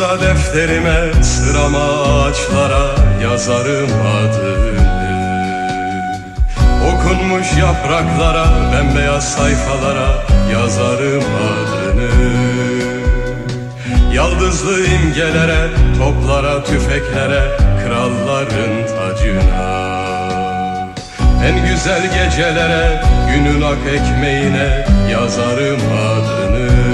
Okulda defterime sırama ağaçlara yazarım adını. Okunmuş yapraklara bembeyaz sayfalara yazarım adını. Yaldızlı imgelere, toplara, tüfeklere, kralların tacına En güzel gecelere, günün ak ekmeğine yazarım adını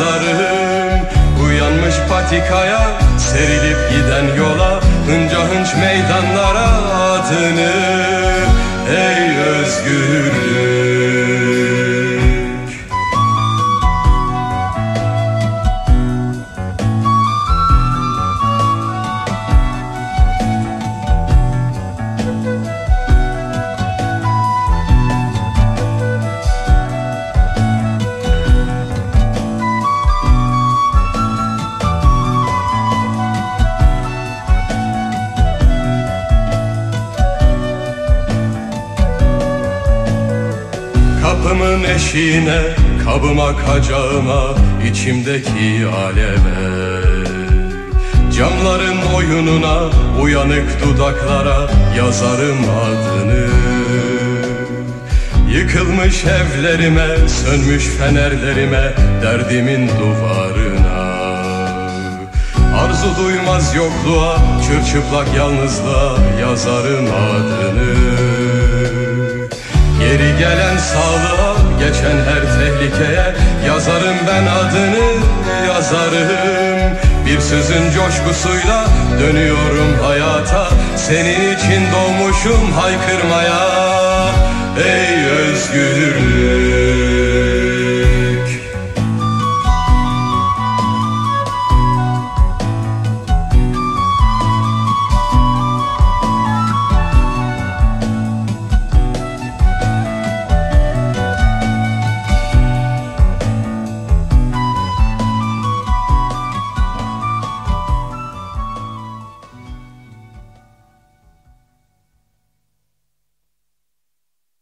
yazarım Uyanmış patikaya, serilip giden yola, hınca hınç meydanlara adını Ey özgürlük Kapımın eşiğine, kabıma kacağıma, içimdeki aleve Camların oyununa, uyanık dudaklara yazarım adını. Yıkılmış evlerime, sönmüş fenerlerime, derdimin duvarına. Arzu duymaz yokluğa, çırçıplak yalnızlığa yazarım adını Geri gelen sağlığa, geçen her tehlikeye. Yazarım ben adını yazarım. Bir sözün coşkusuyla dönüyorum hayata. Senin için doğmuşum haykırmaya. Ey özgürlük